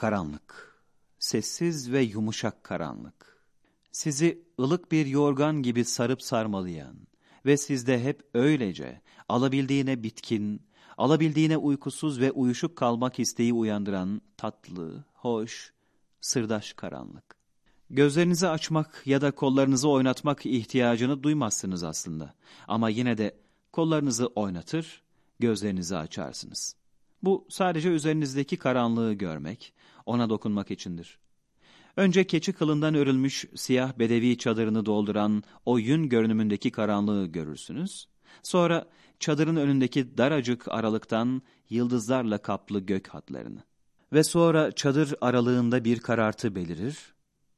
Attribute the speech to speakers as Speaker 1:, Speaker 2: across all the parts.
Speaker 1: Karanlık. Sessiz ve yumuşak karanlık. Sizi ılık bir yorgan gibi sarıp sarmalayan ve sizde hep öylece alabildiğine bitkin, alabildiğine uykusuz ve uyuşuk kalmak isteği uyandıran tatlı, hoş, sırdaş karanlık. Gözlerinizi açmak ya da kollarınızı oynatmak ihtiyacını duymazsınız aslında. Ama yine de kollarınızı oynatır, gözlerinizi açarsınız. Bu sadece üzerinizdeki karanlığı görmek, ona dokunmak içindir. Önce keçi kılından örülmüş siyah bedevi çadırını dolduran o yün görünümündeki karanlığı görürsünüz. Sonra çadırın önündeki daracık aralıktan yıldızlarla kaplı gök hatlarını. Ve sonra çadır aralığında bir karartı belirir.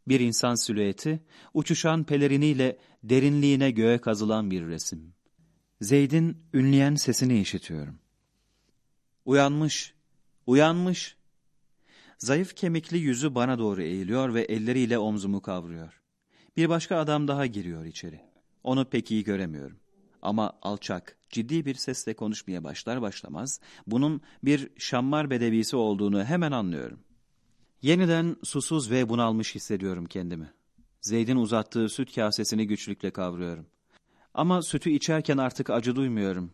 Speaker 1: Bir insan silüeti, uçuşan peleriniyle derinliğine göğe kazılan bir resim. Zeyd'in ünleyen sesini işitiyorum. Uyanmış, uyanmış. Zayıf kemikli yüzü bana doğru eğiliyor ve elleriyle omzumu kavruyor. Bir başka adam daha giriyor içeri. Onu pek iyi göremiyorum. Ama alçak, ciddi bir sesle konuşmaya başlar başlamaz, bunun bir şammar bedevisi olduğunu hemen anlıyorum. Yeniden susuz ve bunalmış hissediyorum kendimi. Zeyd'in uzattığı süt kasesini güçlükle kavruyorum. Ama sütü içerken artık acı duymuyorum.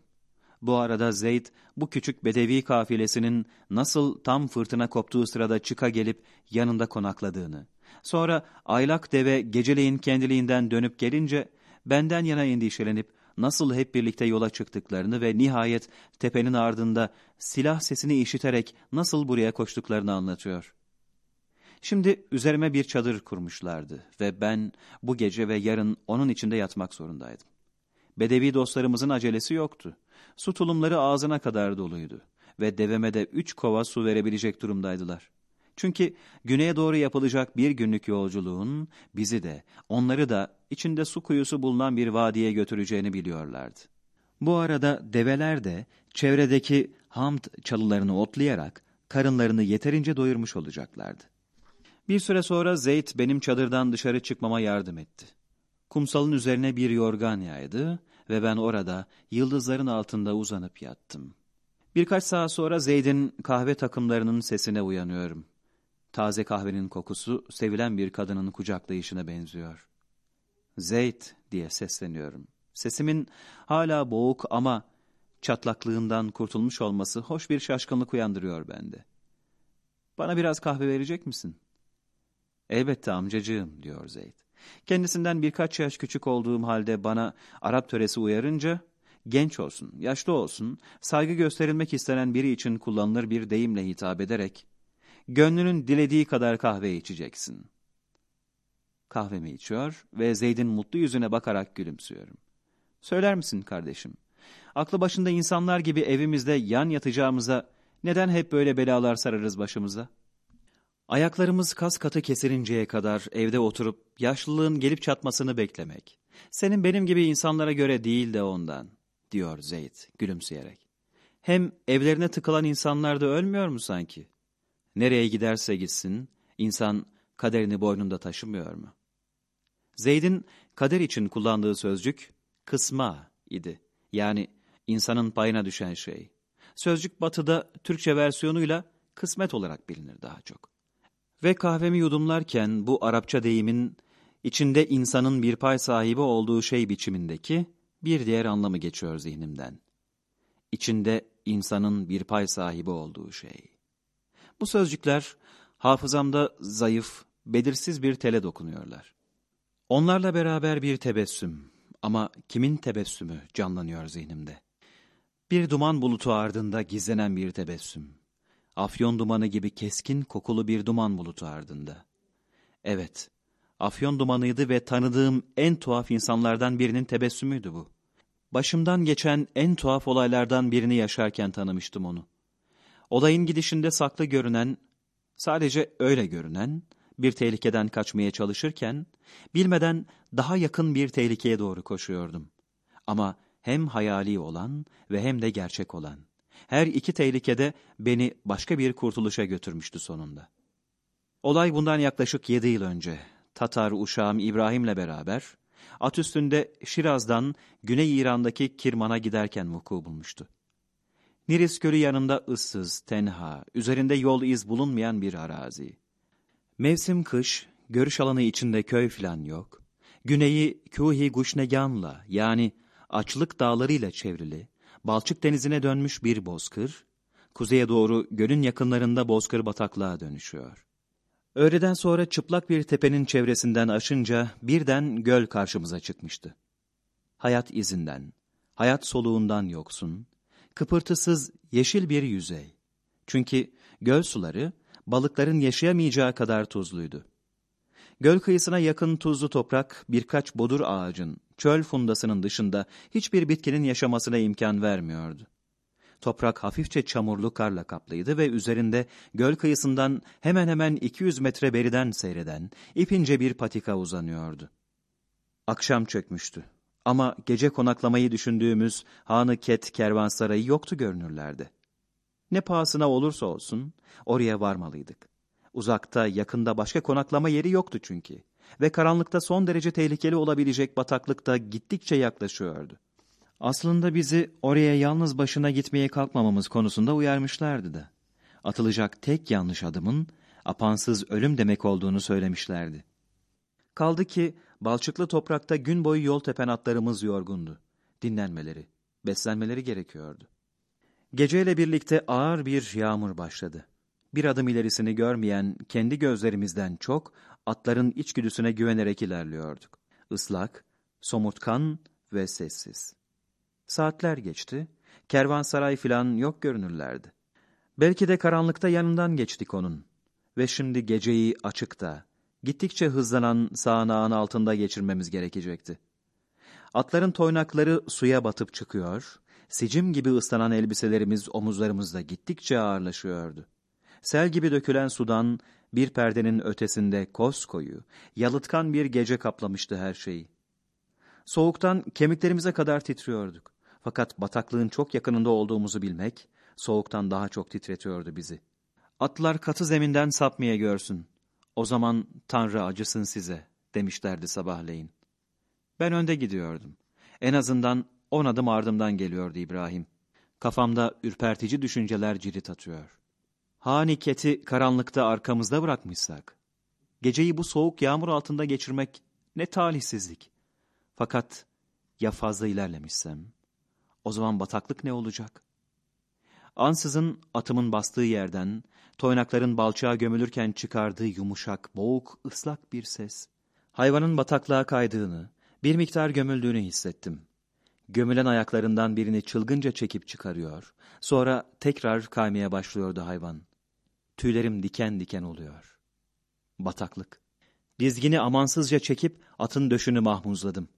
Speaker 1: Bu arada Zeyd bu küçük bedevi kafilesinin nasıl tam fırtına koptuğu sırada çıka gelip yanında konakladığını, sonra aylak deve geceleyin kendiliğinden dönüp gelince benden yana endişelenip nasıl hep birlikte yola çıktıklarını ve nihayet tepenin ardında silah sesini işiterek nasıl buraya koştuklarını anlatıyor. Şimdi üzerime bir çadır kurmuşlardı ve ben bu gece ve yarın onun içinde yatmak zorundaydım. Bedevi dostlarımızın acelesi yoktu. Su tulumları ağzına kadar doluydu ve deveme de üç kova su verebilecek durumdaydılar. Çünkü güneye doğru yapılacak bir günlük yolculuğun bizi de, onları da içinde su kuyusu bulunan bir vadiye götüreceğini biliyorlardı. Bu arada develer de çevredeki hamd çalılarını otlayarak karınlarını yeterince doyurmuş olacaklardı. Bir süre sonra Zeyd benim çadırdan dışarı çıkmama yardım etti. Kumsalın üzerine bir yorgan yaydı ve ben orada yıldızların altında uzanıp yattım. Birkaç saat sonra Zeyd'in kahve takımlarının sesine uyanıyorum. Taze kahvenin kokusu sevilen bir kadının kucaklayışına benziyor. Zeyd diye sesleniyorum. Sesimin hala boğuk ama çatlaklığından kurtulmuş olması hoş bir şaşkınlık uyandırıyor bende. Bana biraz kahve verecek misin? Elbette amcacığım diyor Zeyd. Kendisinden birkaç yaş küçük olduğum halde bana Arap töresi uyarınca, genç olsun, yaşlı olsun, saygı gösterilmek istenen biri için kullanılır bir deyimle hitap ederek, gönlünün dilediği kadar kahve içeceksin. Kahvemi içiyor ve Zeyd'in mutlu yüzüne bakarak gülümsüyorum. Söyler misin kardeşim, aklı başında insanlar gibi evimizde yan yatacağımıza neden hep böyle belalar sararız başımıza?'' Ayaklarımız kas katı kesilinceye kadar evde oturup yaşlılığın gelip çatmasını beklemek. Senin benim gibi insanlara göre değil de ondan, diyor Zeyd gülümseyerek. Hem evlerine tıkılan insanlar da ölmüyor mu sanki? Nereye giderse gitsin, insan kaderini boynunda taşımıyor mu? Zeyd'in kader için kullandığı sözcük kısma idi. Yani insanın payına düşen şey. Sözcük batıda Türkçe versiyonuyla kısmet olarak bilinir daha çok. Ve kahvemi yudumlarken bu Arapça deyimin içinde insanın bir pay sahibi olduğu şey biçimindeki bir diğer anlamı geçiyor zihnimden. İçinde insanın bir pay sahibi olduğu şey. Bu sözcükler hafızamda zayıf, belirsiz bir tele dokunuyorlar. Onlarla beraber bir tebessüm ama kimin tebessümü canlanıyor zihnimde. Bir duman bulutu ardında gizlenen bir tebessüm afyon dumanı gibi keskin kokulu bir duman bulutu ardında. Evet, afyon dumanıydı ve tanıdığım en tuhaf insanlardan birinin tebessümüydü bu. Başımdan geçen en tuhaf olaylardan birini yaşarken tanımıştım onu. Olayın gidişinde saklı görünen, sadece öyle görünen, bir tehlikeden kaçmaya çalışırken, bilmeden daha yakın bir tehlikeye doğru koşuyordum. Ama hem hayali olan ve hem de gerçek olan. Her iki tehlikede beni başka bir kurtuluşa götürmüştü sonunda. Olay bundan yaklaşık yedi yıl önce Tatar uşağım İbrahim'le beraber at üstünde Şiraz'dan Güney İran'daki Kirman'a giderken vuku bulmuştu. Niris Gölü yanında ıssız, tenha, üzerinde yol iz bulunmayan bir arazi. Mevsim kış, görüş alanı içinde köy filan yok. Güneyi Kuhi Guşnegan'la yani açlık dağlarıyla çevrili, Balçık denizine dönmüş bir bozkır, kuzeye doğru gölün yakınlarında bozkır bataklığa dönüşüyor. Öğleden sonra çıplak bir tepenin çevresinden aşınca birden göl karşımıza çıkmıştı. Hayat izinden, hayat soluğundan yoksun, kıpırtısız yeşil bir yüzey. Çünkü göl suları balıkların yaşayamayacağı kadar tuzluydu. Göl kıyısına yakın tuzlu toprak birkaç bodur ağacın, çöl fundasının dışında hiçbir bitkinin yaşamasına imkan vermiyordu. Toprak hafifçe çamurlu karla kaplıydı ve üzerinde göl kıyısından hemen hemen 200 metre beriden seyreden ipince bir patika uzanıyordu. Akşam çökmüştü. Ama gece konaklamayı düşündüğümüz Hanı Ket kervansarayı yoktu görünürlerde. Ne pahasına olursa olsun oraya varmalıydık. Uzakta, yakında başka konaklama yeri yoktu çünkü. Ve karanlıkta son derece tehlikeli olabilecek bataklıkta gittikçe yaklaşıyordu. Aslında bizi oraya yalnız başına gitmeye kalkmamamız konusunda uyarmışlardı da. Atılacak tek yanlış adımın apansız ölüm demek olduğunu söylemişlerdi. Kaldı ki balçıklı toprakta gün boyu yol tepen atlarımız yorgundu. Dinlenmeleri, beslenmeleri gerekiyordu. Geceyle birlikte ağır bir yağmur başladı. Bir adım ilerisini görmeyen kendi gözlerimizden çok atların içgüdüsüne güvenerek ilerliyorduk. Islak, somurtkan ve sessiz. Saatler geçti, kervansaray filan yok görünürlerdi. Belki de karanlıkta yanından geçtik onun. Ve şimdi geceyi açıkta, gittikçe hızlanan sağanağın altında geçirmemiz gerekecekti. Atların toynakları suya batıp çıkıyor, sicim gibi ıslanan elbiselerimiz omuzlarımızda gittikçe ağırlaşıyordu. Sel gibi dökülen sudan bir perdenin ötesinde koyu, yalıtkan bir gece kaplamıştı her şeyi. Soğuktan kemiklerimize kadar titriyorduk. Fakat bataklığın çok yakınında olduğumuzu bilmek, soğuktan daha çok titretiyordu bizi. Atlar katı zeminden sapmaya görsün. O zaman Tanrı acısın size, demişlerdi sabahleyin. Ben önde gidiyordum. En azından on adım ardımdan geliyordu İbrahim. Kafamda ürpertici düşünceler cirit atıyor. Haniketi karanlıkta arkamızda bırakmışsak, geceyi bu soğuk yağmur altında geçirmek ne talihsizlik. Fakat ya fazla ilerlemişsem, o zaman bataklık ne olacak? Ansızın atımın bastığı yerden, toynakların balçağa gömülürken çıkardığı yumuşak, boğuk, ıslak bir ses. Hayvanın bataklığa kaydığını, bir miktar gömüldüğünü hissettim. Gömülen ayaklarından birini çılgınca çekip çıkarıyor, sonra tekrar kaymaya başlıyordu hayvan. Tüylerim diken diken oluyor. Bataklık. Dizgini amansızca çekip atın döşünü mahmuzladım.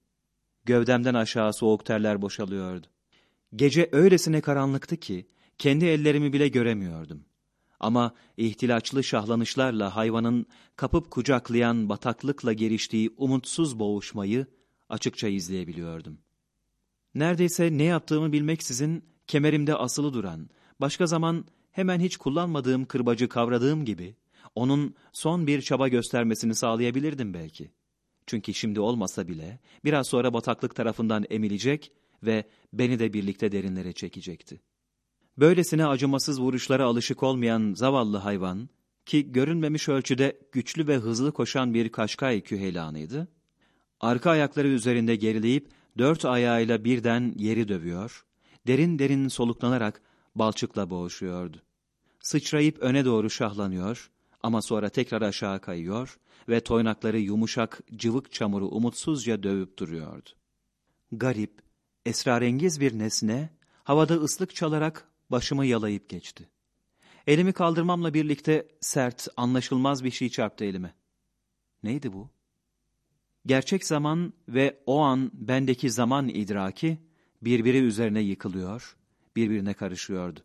Speaker 1: Gövdemden aşağı soğuk terler boşalıyordu. Gece öylesine karanlıktı ki kendi ellerimi bile göremiyordum. Ama ihtilaçlı şahlanışlarla hayvanın kapıp kucaklayan bataklıkla geliştiği umutsuz boğuşmayı açıkça izleyebiliyordum. Neredeyse ne yaptığımı bilmeksizin kemerimde asılı duran, başka zaman hemen hiç kullanmadığım kırbacı kavradığım gibi onun son bir çaba göstermesini sağlayabilirdim belki. Çünkü şimdi olmasa bile biraz sonra bataklık tarafından emilecek ve beni de birlikte derinlere çekecekti. Böylesine acımasız vuruşlara alışık olmayan zavallı hayvan, ki görünmemiş ölçüde güçlü ve hızlı koşan bir kaşkay küheylanıydı, arka ayakları üzerinde gerileyip dört ayağıyla birden yeri dövüyor, derin derin soluklanarak balçıkla boğuşuyordu. Sıçrayıp öne doğru şahlanıyor ama sonra tekrar aşağı kayıyor ve toynakları yumuşak cıvık çamuru umutsuzca dövüp duruyordu. Garip, esrarengiz bir nesne havada ıslık çalarak başımı yalayıp geçti. Elimi kaldırmamla birlikte sert, anlaşılmaz bir şey çarptı elime. Neydi bu? Gerçek zaman ve o an bendeki zaman idraki birbiri üzerine yıkılıyor, birbirine karışıyordu.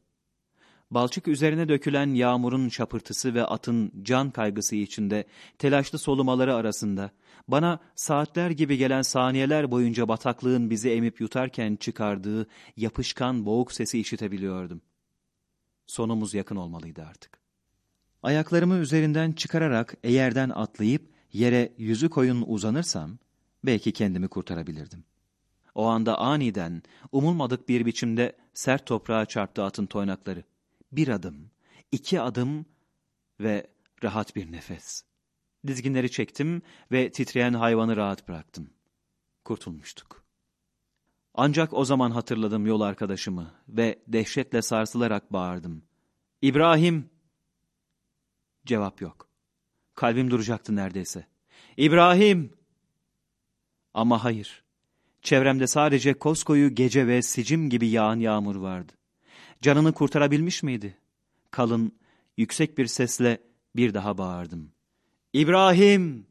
Speaker 1: Balçık üzerine dökülen yağmurun çapırtısı ve atın can kaygısı içinde telaşlı solumaları arasında bana saatler gibi gelen saniyeler boyunca bataklığın bizi emip yutarken çıkardığı yapışkan boğuk sesi işitebiliyordum. Sonumuz yakın olmalıydı artık. Ayaklarımı üzerinden çıkararak eğerden atlayıp yere yüzü koyun uzanırsam belki kendimi kurtarabilirdim. O anda aniden umulmadık bir biçimde Sert toprağa çarptı atın toynakları. Bir adım, iki adım ve rahat bir nefes. Dizginleri çektim ve titreyen hayvanı rahat bıraktım. Kurtulmuştuk. Ancak o zaman hatırladım yol arkadaşımı ve dehşetle sarsılarak bağırdım. İbrahim! Cevap yok. Kalbim duracaktı neredeyse. İbrahim! Ama hayır. Çevremde sadece koskoyu gece ve sicim gibi yağan yağmur vardı. Canını kurtarabilmiş miydi? Kalın, yüksek bir sesle bir daha bağırdım. İbrahim!